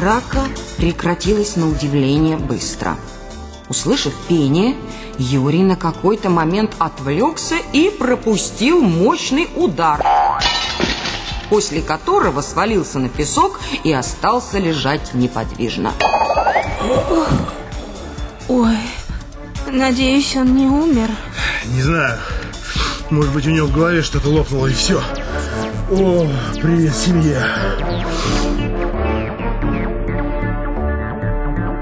Драка прекратилась на удивление быстро. Услышав пение, Юрий на какой-то момент отвлекся и пропустил мощный удар, после которого свалился на песок и остался лежать неподвижно. Ой, надеюсь, он не умер. Не знаю. Может быть, у него в голове что-то лопнуло и все. О, привет, семья.